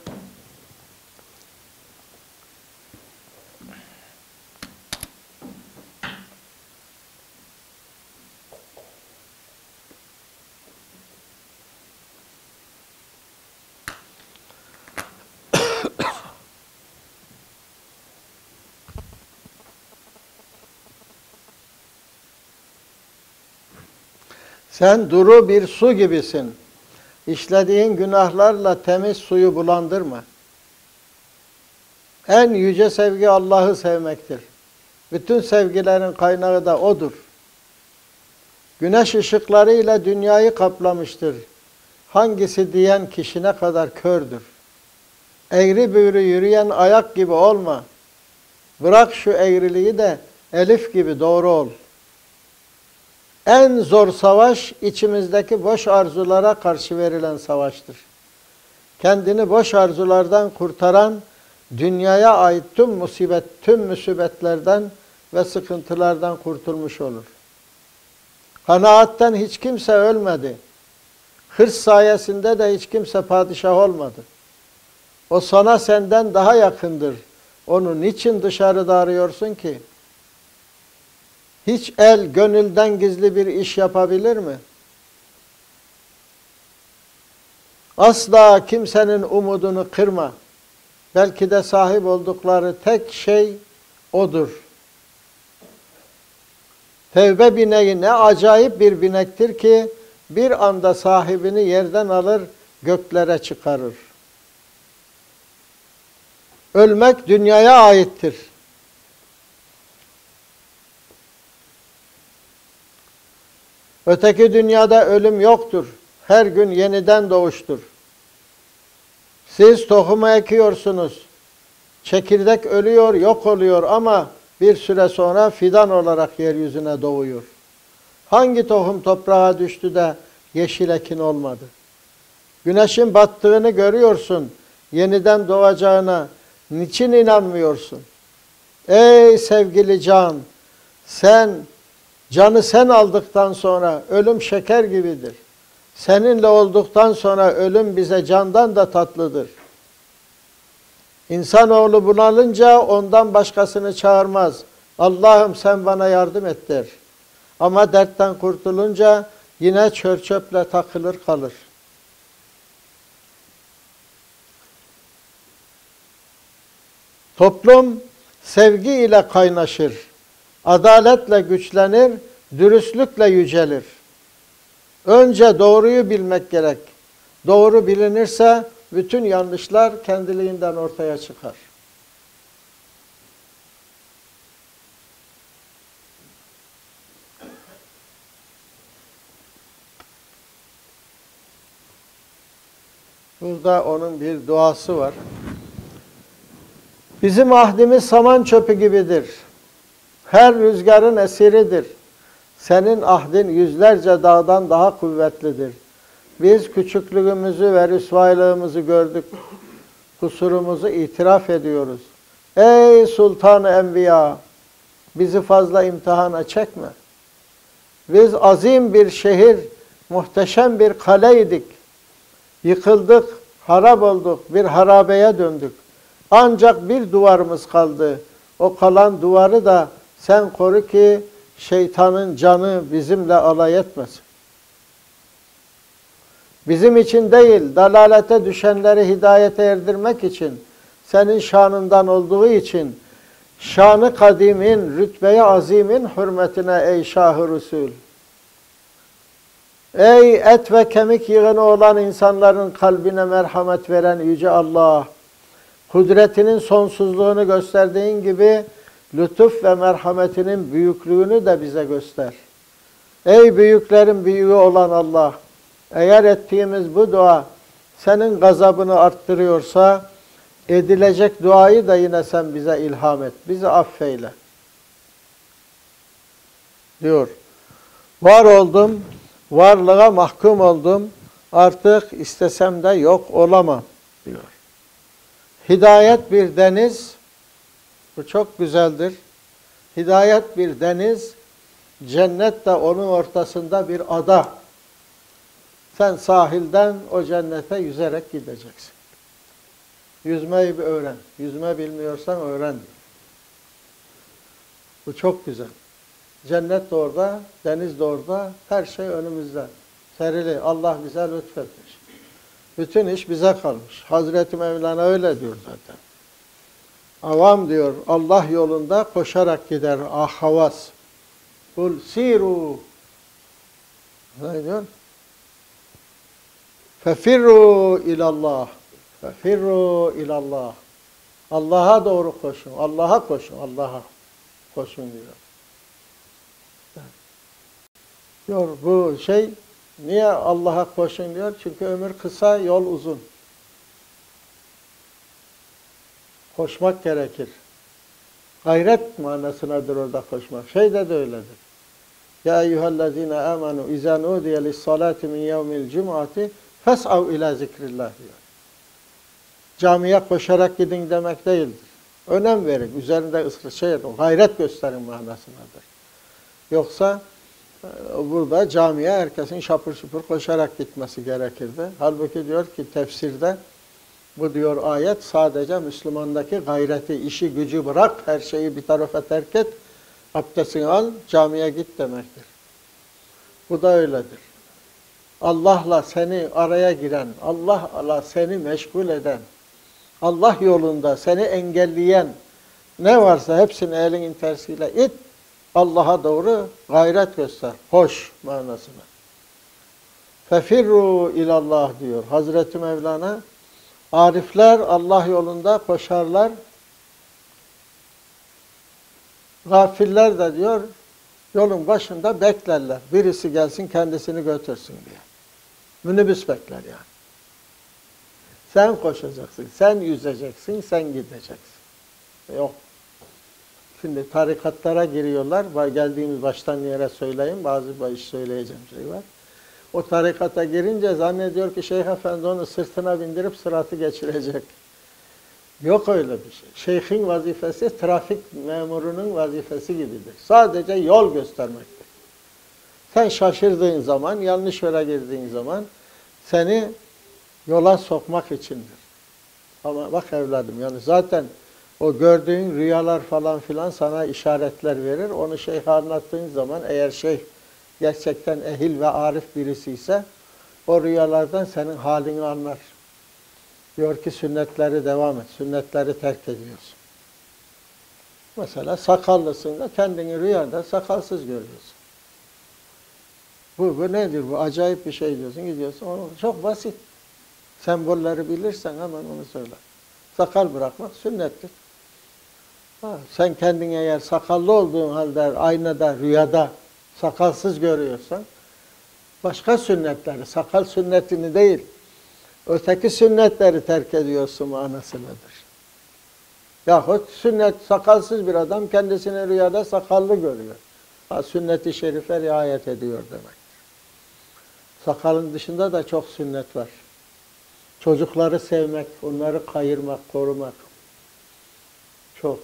Sen duru bir su gibisin. İşlediğin günahlarla temiz suyu bulandırma. En yüce sevgi Allah'ı sevmektir. Bütün sevgilerin kaynağı da O'dur. Güneş ışıklarıyla dünyayı kaplamıştır. Hangisi diyen kişi ne kadar kördür. Eğri büğrü yürüyen ayak gibi olma. Bırak şu eğriliği de elif gibi doğru ol.'' En zor savaş içimizdeki boş arzulara karşı verilen savaştır. Kendini boş arzulardan kurtaran, dünyaya ait tüm musibet, tüm musibetlerden ve sıkıntılardan kurtulmuş olur. Kanaatten hiç kimse ölmedi. Hırs sayesinde de hiç kimse padişah olmadı. O sana senden daha yakındır. Onu niçin dışarıda arıyorsun ki? Hiç el gönülden gizli bir iş yapabilir mi? Asla kimsenin umudunu kırma. Belki de sahip oldukları tek şey odur. Tevbe bineği ne acayip bir binektir ki bir anda sahibini yerden alır, göklere çıkarır. Ölmek dünyaya aittir. Öteki dünyada ölüm yoktur. Her gün yeniden doğuştur. Siz tohumu ekiyorsunuz. Çekirdek ölüyor, yok oluyor ama bir süre sonra fidan olarak yeryüzüne doğuyor. Hangi tohum toprağa düştü de yeşil ekin olmadı? Güneşin battığını görüyorsun, yeniden doğacağına niçin inanmıyorsun? Ey sevgili can, sen canı sen aldıktan sonra ölüm şeker gibidir. Seninle olduktan sonra ölüm bize candan da tatlıdır. İnsanoğlu bunalınca ondan başkasını çağırmaz. Allah'ım sen bana yardım et der. Ama dertten kurtulunca yine çör çöple takılır kalır. Toplum sevgi ile kaynaşır. Adaletle güçlenir, dürüstlükle yücelir. Önce doğruyu bilmek gerek. Doğru bilinirse bütün yanlışlar kendiliğinden ortaya çıkar. Burada onun bir duası var. Bizim ahdimiz saman çöpü gibidir. Her rüzgarın esiridir. Senin ahdin yüzlerce dağdan daha kuvvetlidir. Biz küçüklüğümüzü ve rüsvaylığımızı gördük. Kusurumuzu itiraf ediyoruz. Ey Sultan-ı Enbiya! Bizi fazla imtihana çekme. Biz azim bir şehir, muhteşem bir kaleydik. Yıkıldık, harap olduk, bir harabeye döndük. Ancak bir duvarımız kaldı. O kalan duvarı da sen koru ki şeytanın canı bizimle alay etmesin. Bizim için değil, dalalete düşenleri hidayete erdirmek için, senin şanından olduğu için, şanı kadimin, rütbeye azimin hürmetine ey şah-ı Resul. Ey et ve kemik yığını olan insanların kalbine merhamet veren Yüce Allah, kudretinin sonsuzluğunu gösterdiğin gibi, lütuf ve merhametinin büyüklüğünü de bize göster. Ey büyüklerin büyüğü olan Allah! Eğer ettiğimiz bu dua senin gazabını arttırıyorsa, edilecek duayı da yine sen bize ilham et. Bizi affeyle. Diyor. Var oldum, varlığa mahkum oldum. Artık istesem de yok olamam diyor. Hidayet bir deniz, bu çok güzeldir. Hidayet bir deniz, cennet de onun ortasında bir ada. Sen sahilden o cennete yüzerek gideceksin. Yüzmeyi bir öğren. Yüzme bilmiyorsan öğren. Bu çok güzel. Cennet de orada, deniz de orada, her şey önümüzde. Serili. Allah bize lütfetmiş. Bütün iş bize kalmış. Hazreti Mevlana öyle diyor zaten. Avam diyor Allah yolunda koşarak gider ahavas. Kul siru. Ne diyor? Fefirru ilallah. Fefirru ilallah. Allah'a doğru koşun. Allah'a koşun. Allah'a koşun diyor. Diyor bu şey niye Allah'a koşun diyor? Çünkü ömür kısa, yol uzun. Koşmak gerekir. Gayret manasınadır orada koşmak. Şeyde de öyledir. Ya eyyühellezine amenu izâ nudiye lissalâti min yevmil cum'ati fes'av ila zikrillah. Camiye koşarak gidin demek değildir. Önem verin. Üzerinde şey yapın. Gayret gösterin manasındadır. Yoksa e, burada camiye herkesin şapır şupur koşarak gitmesi gerekirdi. Halbuki diyor ki tefsirde Bu diyor ayet sadece Müslümandaki gayreti, işi, gücü bırak, her şeyi bir tarafa terk et, abdestini al, camiye git demektir. Bu da öyledir. Allah'la seni araya giren, Allah'la seni meşgul eden, Allah yolunda seni engelleyen ne varsa hepsini elinin tersiyle it, Allah'a doğru gayret göster. Hoş manasına. Fefirru ilallah diyor Hazreti Mevlana. Arifler Allah yolunda koşarlar. Gafiller de diyor yolun başında beklerler. Birisi gelsin kendisini götürsün diye. Minibüs bekler yani. Sen koşacaksın, sen yüzeceksin, sen gideceksin. Yok. Şimdi tarikatlara giriyorlar. Geldiğimiz baştan yere söyleyeyim. Bazı baş söyleyeceğim şey var. O tarikata girince zannediyor ki Şeyh Efendi onu sırtına bindirip sıratı geçirecek. Yok öyle bir şey. Şeyhin vazifesi trafik memurunun vazifesi gibidir. Sadece yol göstermektir. Sen şaşırdığın zaman, yanlış yola girdiğin zaman seni yola sokmak içindir. Ama bak evladım yani zaten o gördüğün rüyalar falan filan sana işaretler verir. Onu şeyhe anlattığın zaman eğer şeyh gerçekten ehil ve arif birisi ise o rüyalardan senin halini anlar. Diyor ki sünnetleri devam et, sünnetleri terk ediyorsun. Mesela sakallısın da kendini rüyada sakalsız görüyorsun. Bu, bu nedir? Bu acayip bir şey diyorsun, gidiyorsun. Onu, çok basit. Sembolleri bilirsen hemen onu söyle. Sakal bırakmak sünnettir. Ha, sen kendini eğer sakallı olduğun halde aynada, rüyada sakalsız görüyorsan başka sünnetleri, sakal sünnetini değil, öteki sünnetleri terk ediyorsun manasındadır. Yahut sünnet, sakalsız bir adam kendisini rüyada sakallı görüyor. Ha, sünnet-i şerife riayet ediyor demek. Sakalın dışında da çok sünnet var. Çocukları sevmek, onları kayırmak, korumak. Çok.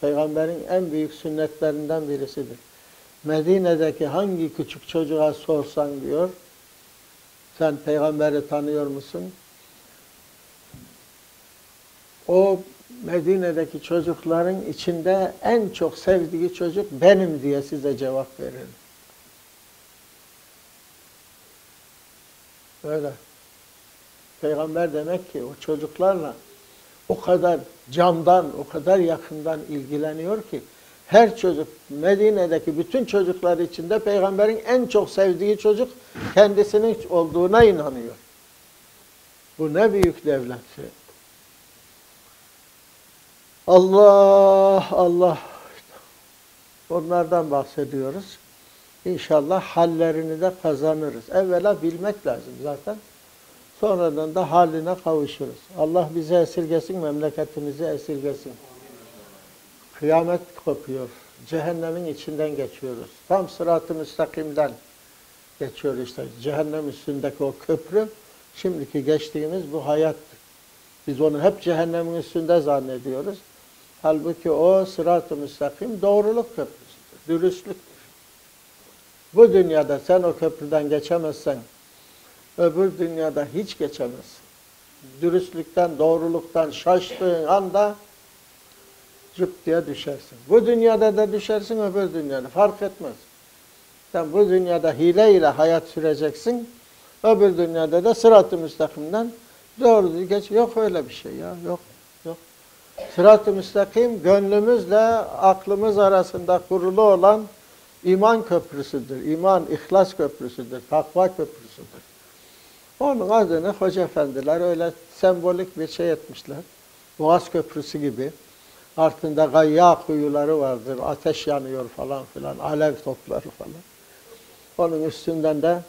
Peygamberin en büyük sünnetlerinden birisidir. Medine'deki hangi küçük çocuğa sorsan diyor, sen peygamberi tanıyor musun? O Medine'deki çocukların içinde en çok sevdiği çocuk benim diye size cevap verir. Öyle. Peygamber demek ki o çocuklarla o kadar camdan, o kadar yakından ilgileniyor ki her çocuk, Medine'deki bütün çocuklar içinde peygamberin en çok sevdiği çocuk kendisinin olduğuna inanıyor. Bu ne büyük devlet. Allah, Allah. Onlardan bahsediyoruz. İnşallah hallerini de kazanırız. Evvela bilmek lazım zaten. Sonradan da haline kavuşuruz. Allah bizi esirgesin, memleketimizi esirgesin. Kıyamet kopuyor. Cehennemin içinden geçiyoruz. Tam sırat-ı müstakimden geçiyor işte. Cehennem üstündeki o köprü, şimdiki geçtiğimiz bu hayat. Biz onu hep cehennemin üstünde zannediyoruz. Halbuki o sırat-ı müstakim doğruluk köprüsüdür, dürüstlüktür. Bu dünyada sen o köprüden geçemezsen, öbür dünyada hiç geçemezsin. Dürüstlükten, doğruluktan şaştığın anda cıp diye düşersin. Bu dünyada da düşersin, öbür dünyada. Fark etmez. Sen bu dünyada hile ile hayat süreceksin, öbür dünyada da sırat-ı müstakimden doğru geç. Yok öyle bir şey ya, yok. Yok. Sırat-ı müstakim gönlümüzle aklımız arasında kurulu olan iman köprüsüdür. İman, ihlas köprüsüdür, takva köprüsüdür. Onun adını hoca efendiler öyle sembolik bir şey etmişler. Boğaz Köprüsü gibi. Altında gayya kuyuları vardır, ateş yanıyor falan filan, alev topları falan. Onun üstünden de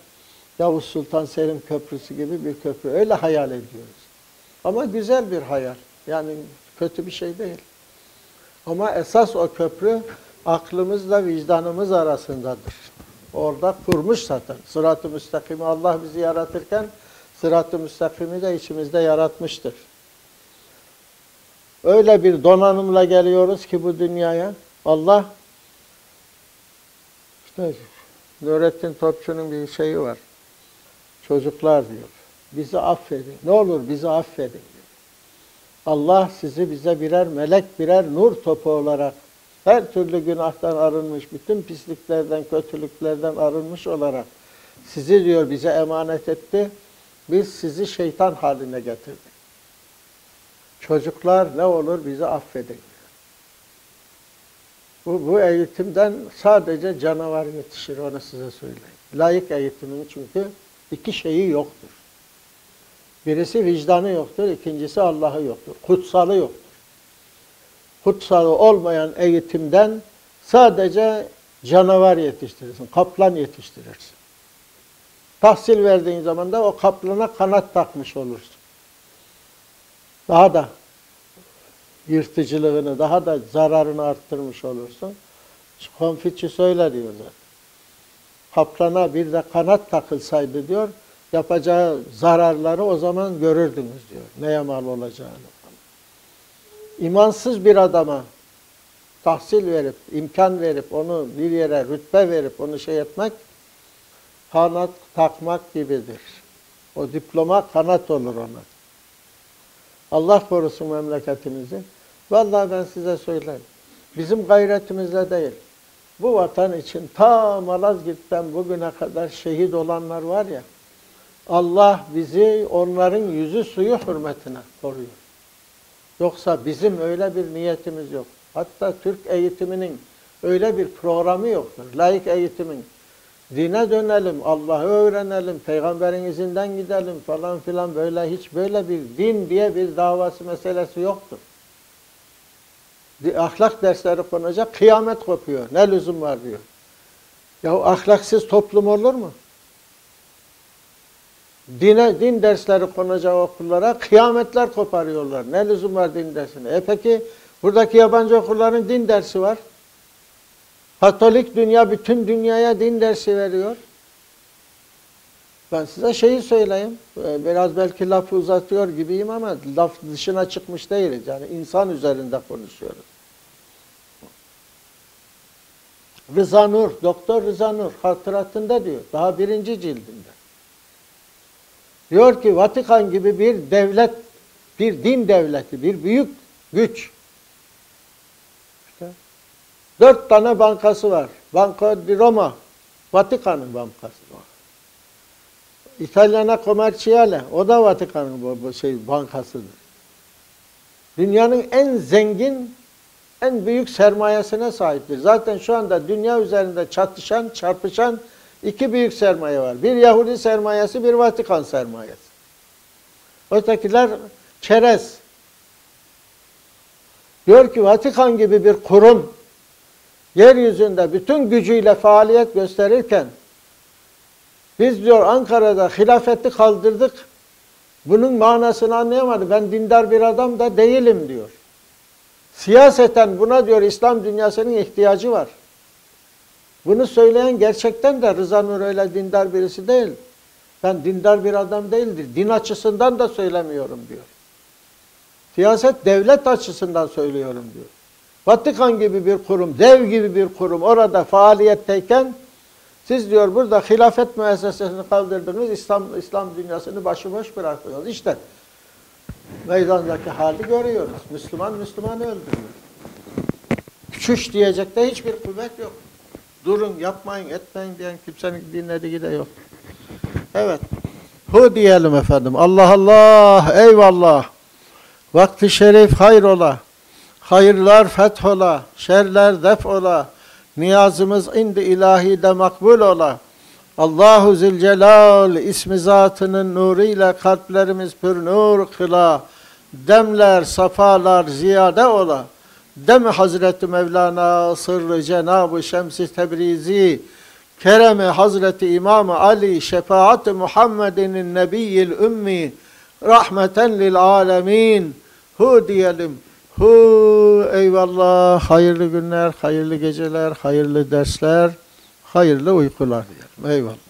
Yavuz Sultan Selim Köprüsü gibi bir köprü. Öyle hayal ediyoruz. Ama güzel bir hayal. Yani kötü bir şey değil. Ama esas o köprü aklımızla vicdanımız arasındadır. Orada kurmuş zaten. Sırat-ı müstakimi Allah bizi yaratırken sırat-ı müstakimi de içimizde yaratmıştır. Öyle bir donanımla geliyoruz ki bu dünyaya. Allah işte Nurettin Topçu'nun bir şeyi var. Çocuklar diyor. Bizi affedin. Ne olur bizi affedin diyor. Allah sizi bize birer melek, birer nur topu olarak her türlü günahtan arınmış, bütün pisliklerden, kötülüklerden arınmış olarak sizi diyor bize emanet etti. Biz sizi şeytan haline getirdik. Çocuklar ne olur bizi affedin. Bu, bu eğitimden sadece canavar yetişir onu size söyleyeyim. Layık eğitimin çünkü iki şeyi yoktur. Birisi vicdanı yoktur, ikincisi Allah'ı yoktur. Kutsalı yoktur. Kutsalı olmayan eğitimden sadece canavar yetiştirirsin, kaplan yetiştirirsin. Tahsil verdiğin zaman da o kaplana kanat takmış olursun. Daha da yırtıcılığını, daha da zararını arttırmış olursun. Konfüçyüs söyle diyor zaten. Kaplana bir de kanat takılsaydı diyor, yapacağı zararları o zaman görürdünüz diyor. Neye mal olacağını. İmansız bir adama tahsil verip, imkan verip, onu bir yere rütbe verip, onu şey etmek, kanat takmak gibidir. O diploma kanat olur ona. Allah korusun memleketimizi. Vallahi ben size söyleyeyim. Bizim gayretimizle değil. Bu vatan için ta Malazgirt'ten bugüne kadar şehit olanlar var ya, Allah bizi onların yüzü suyu hürmetine koruyor. Yoksa bizim öyle bir niyetimiz yok. Hatta Türk eğitiminin öyle bir programı yoktur. Laik eğitimin. Dine dönelim, Allah'ı öğrenelim, peygamberin izinden gidelim falan filan böyle hiç böyle bir din diye bir davası meselesi yoktur. Ahlak dersleri konacak, kıyamet kopuyor. Ne lüzum var diyor. Ya ahlaksız toplum olur mu? Dine, din dersleri konacak okullara kıyametler koparıyorlar. Ne lüzum var din dersine? E peki buradaki yabancı okulların din dersi var. Katolik dünya bütün dünyaya din dersi veriyor. Ben size şeyi söyleyeyim. E, biraz belki lafı uzatıyor gibiyim ama laf dışına çıkmış değiliz. Yani insan üzerinde konuşuyoruz. Rıza Nur, Doktor Rıza Nur hatıratında diyor. Daha birinci cildinde. Diyor ki Vatikan gibi bir devlet, bir din devleti, bir büyük güç. Dört tane bankası var. Banco di Roma, Vatikan'ın bankası var. İtalyana Commerciale, o da Vatikan'ın şey bankasıdır. Dünyanın en zengin, en büyük sermayesine sahiptir. Zaten şu anda dünya üzerinde çatışan, çarpışan İki büyük sermaye var. Bir Yahudi sermayesi, bir Vatikan sermayesi. Ötekiler çerez. Diyor ki Vatikan gibi bir kurum yeryüzünde bütün gücüyle faaliyet gösterirken biz diyor Ankara'da hilafeti kaldırdık. Bunun manasını anlayamadı. Ben dindar bir adam da değilim diyor. Siyaseten buna diyor İslam dünyasının ihtiyacı var. Bunu söyleyen gerçekten de Rıza Nur öyle dindar birisi değil. Ben dindar bir adam değildir. Din açısından da söylemiyorum diyor. Siyaset devlet açısından söylüyorum diyor. Vatikan gibi bir kurum, dev gibi bir kurum orada faaliyetteyken siz diyor burada hilafet müessesesini kaldırdınız, İslam, İslam dünyasını başıboş bıraktınız. İşte meydandaki hali görüyoruz. Müslüman Müslümanı öldürüyor. Çüş diyecek de hiçbir kuvvet yok. Durun, yapmayın, etmeyin diyen kimsenin dinlediği de yok. Evet. Hu diyelim efendim. Allah Allah, eyvallah. Vakti şerif hayrola. Hayırlar fethola. Şerler def ola. Niyazımız indi ilahi de makbul ola. Allahu Zülcelal ismi zatının nuruyla kalplerimiz pür nur kıla. Demler, safalar ziyade ola. Demi Hazreti Mevlana sırrı Cenab-ı Şems-i Tebrizi keremi Hazreti İmam Ali şefaat Muhammed'in nebiyyil ümmi rahmeten lil alemin hu diyelim hu eyvallah. Hayırlı günler hayırlı geceler hayırlı dersler hayırlı uykular diyelim. Eyvallah